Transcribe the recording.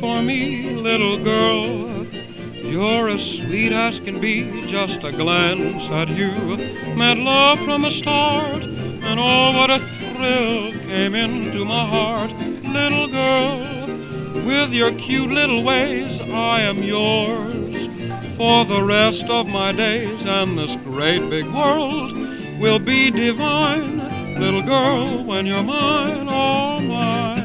for me, little girl. You're as sweet as can be, just a glance at you meant love from the start. And oh, what a thrill came into my heart, little girl. With your cute little ways, I am yours for the rest of my days, and this great big world will be divine, little girl, when you're mine, all mine.